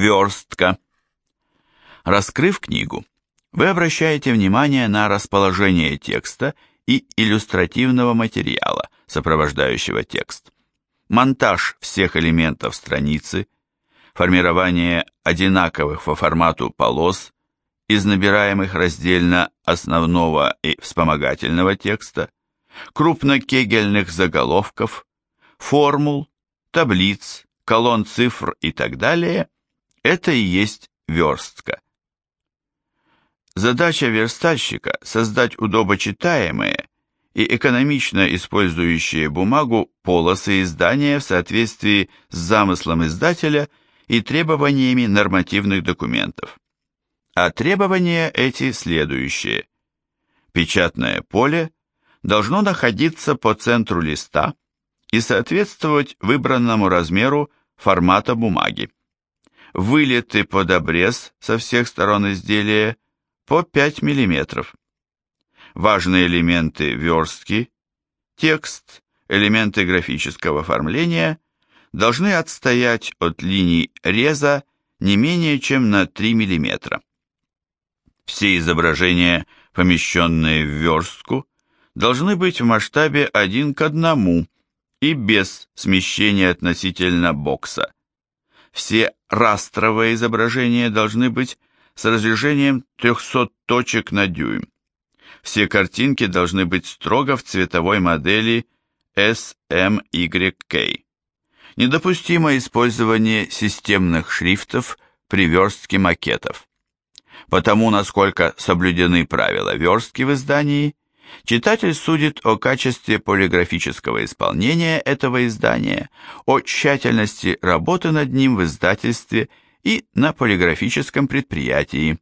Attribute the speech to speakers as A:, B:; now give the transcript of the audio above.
A: Верстка. Раскрыв книгу, вы обращаете внимание на расположение текста и иллюстративного материала, сопровождающего текст, монтаж всех элементов страницы, формирование одинаковых по формату полос из набираемых раздельно основного и вспомогательного текста, крупнокегельных заголовков, формул, таблиц, колонн цифр и так далее – это и есть верстка. Задача верстальщика – создать удобочитаемые и экономично использующие бумагу полосы издания в соответствии с замыслом издателя и требованиями нормативных документов. А требования эти следующие. Печатное поле должно находиться по центру листа и соответствовать выбранному размеру формата бумаги. Вылеты под обрез со всех сторон изделия по 5 мм. Важные элементы верстки, текст, элементы графического оформления должны отстоять от линий реза не менее чем на 3 мм. Все изображения, помещенные в верстку, должны быть в масштабе 1 к 1 и без смещения относительно бокса. Все растровые изображения должны быть с разрешением 300 точек на дюйм. Все картинки должны быть строго в цветовой модели SMYK. Недопустимо использование системных шрифтов при верстке макетов. Потому, насколько соблюдены правила верстки в издании, читатель судит о качестве полиграфического исполнения этого издания, о тщательности работы над ним в издательстве и на полиграфическом предприятии.